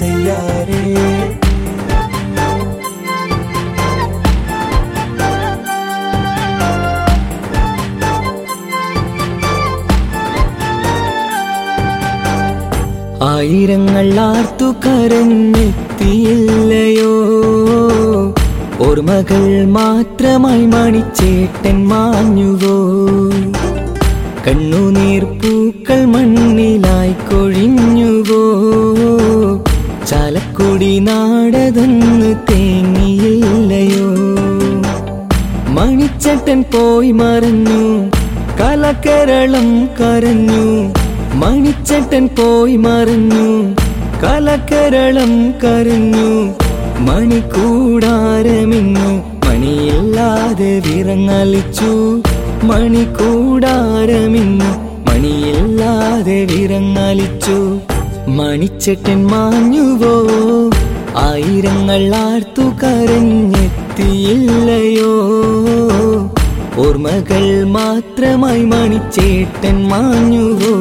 sayare ആയിരങ്ങൾ ആർത്തു കരഞ്ഞെത്തിയില്ലയോ? ഓർമ്മകൾ മാത്രമായി മണിച്ചേട്ടൻ മാഞ്ഞുവോ? കണ്ണുനീർ പൂക്കൾ മണ്ണിലായി ചാലക്കുടി നാടതെന്ന് തേങ്ങിയില്ലയോ? മണിച്ചട്ടൻ പോയി മറഞ്ഞു കലക്കരളം കരഞ്ഞു. മണിച്ചട്ടൻ പോയി മറഞ്ഞു കലക്കരളം കരഞ്ഞു. മണിക്കൂടാരമിന്നു മണിയില്ലാതെ വിറങ്ങലിച്ചു. മണിക്കൂടാരമിന്നു മണിയില്ലാതെ വിറങ്ങലിച്ചു. മണിച്ചട്ടൻ മാഞ്ഞുവോ? ആയിരങ്ങൾ ആർത്തു കരഞ്ഞെത്തിയില്ലയോ? ഓർമ്മകൾ മാത്രമായി മണിച്ചേട്ടൻ മാഞ്ഞുവോ?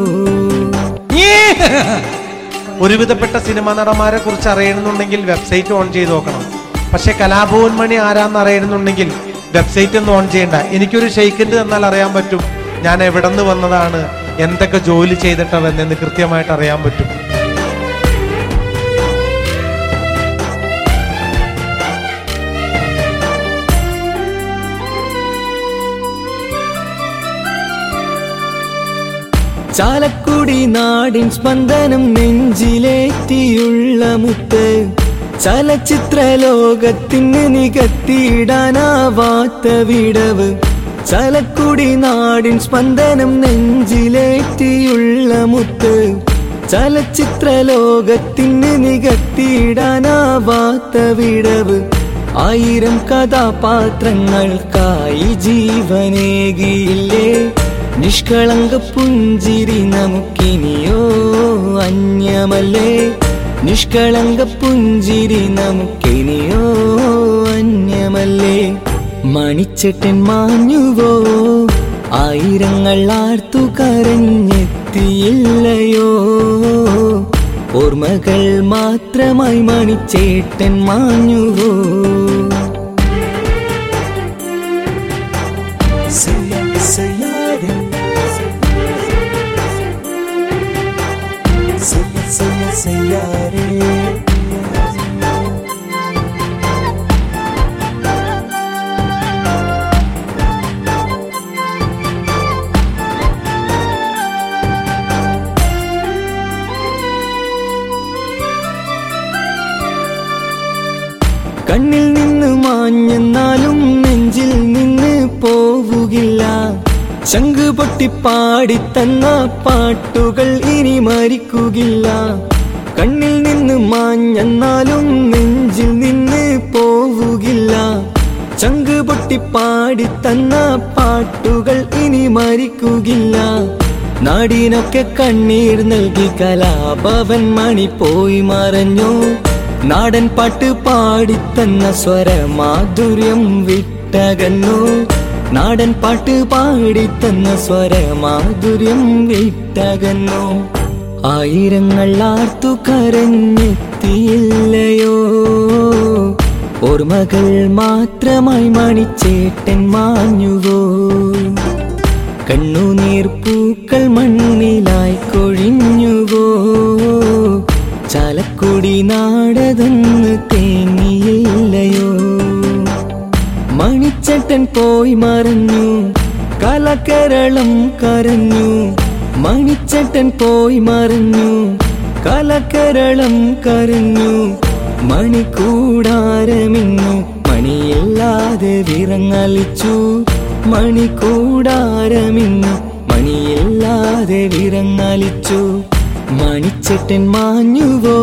ഒരുവിധപ്പെട്ട സിനിമാ നടന്മാരെ കുറിച്ച് അറിയണമെന്നുണ്ടെങ്കിൽ വെബ്സൈറ്റ് ഓൺ ചെയ്ത് നോക്കണം. പക്ഷെ കലാഭവൻ മണി ആരാന്ന് അറിയണമെന്നുണ്ടെങ്കിൽ വെബ്സൈറ്റ് ഒന്നും ഓൺ ചെയ്യണ്ട. എനിക്കൊരു ഷെയ്ക്കിന്റെ തന്നാൽ അറിയാൻ പറ്റും. ഞാൻ എവിടെ നിന്ന് വന്നതാണ്? എന്തൊക്കെ ജോലി ചെയ്തിട്ടവെന്ന് കൃത്യമായിട്ട് അറിയാൻ പറ്റും. ചാലക്കുടി നാടിൻ സ്പന്ദനം നെഞ്ചിലേറ്റിയുള്ള മുത്ത്. ചലച്ചിത്ര ലോകത്തിന് നികത്തിയിടാനാവാത്ത വിടവ്. ചലക്കുടി നാടിൻ സ്പന്ദനം നെഞ്ചിലേറ്റിയുള്ള മുത്ത്. ചലച്ചിത്ര ലോകത്തിന് നികത്തിയിടാനാവാത്ത വിടവ്. ആയിരം കഥാപാത്രങ്ങൾക്കായി ജീവനേകിയില്ലേ? നിഷ്കളങ്ക പുഞ്ചിരി നമുക്കിനിയോ അന്യമല്ലേ? നിഷ്കളങ്ക പുഞ്ചിരി നമുക്കിനിയോ അന്യമല്ലേ? മണിച്ചട്ടൻ മാഞ്ഞുവോ? ആയിരങ്ങൾ ആർത്തു കരഞ്ഞെത്തിയില്ലയോ? ഓർമ്മകൾ മാത്രമായി മണിച്ചേട്ടൻ മാഞ്ഞുവോ? കണ്ണിൽ നിന്ന് മാഞ്ഞെന്നാലും നെഞ്ചിൽ നിന്ന് പോവുകില്ല. ശംഖ് പൊട്ടിപ്പാടി തന്ന പാട്ടുകൾ ഇനി മരിക്കുകില്ല കണ്ണിൽ നിന്ന് മാഞ്ഞെന്നാലും നെഞ്ചിൽ നിന്ന് പോവുകില്ല. ചങ്ക് പൊട്ടിപ്പാടി തന്ന പാട്ടുകൾ ഇനി മരിക്കുകില്ല. നാടിനൊക്കെ കണ്ണീർ നൽകി കലാഭവൻ മണി പോയി മറഞ്ഞു. നാടൻ പാട്ട് പാടിത്തന്ന സ്വരമാധുര്യം വിട്ടകന്നു. നാടൻ പാട്ട് പാടിത്തന്ന സ്വരമാധുര്യം വിട്ടകന്നു. ആയിരങ്ങൾ ആർത്തു കരഞ്ഞെത്തിയില്ലയോ? ഓർമ്മകൾ മാത്രമായി മണിച്ചേട്ടൻ മാഞ്ഞുവോ? കണ്ണുനീർ പൂക്കൾ മണ്ണിലായി കൊഴിഞ്ഞുവോ? ചാലക്കുടി നാടതെന്ന് തേങ്ങിയില്ലയോ? മണിച്ചട്ടൻ പോയി മറഞ്ഞു കലകരളം കരഞ്ഞു മണിച്ചട്ടൻ പോയി മറിഞ്ഞു കലക്കരളം കരഞ്ഞു മണിക്കൂടാരമിന്നു മണിയില്ലാതെ വിറങ്ങലിച്ചു. മണിക്കൂടാരമിന്നു മണിയില്ലാതെ വിറങ്ങലിച്ചു. മണിച്ചട്ടൻ മാഞ്ഞുവോ?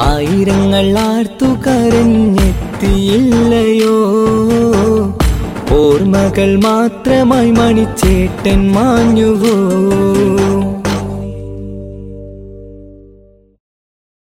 ആയിരങ്ങൾ ആർത്തു കരഞ്ഞെത്തിയില്ലയോ? ഓർമ്മകൾ മാത്രമായി മണിച്ചേട്ടൻ മാഞ്ഞുവോ?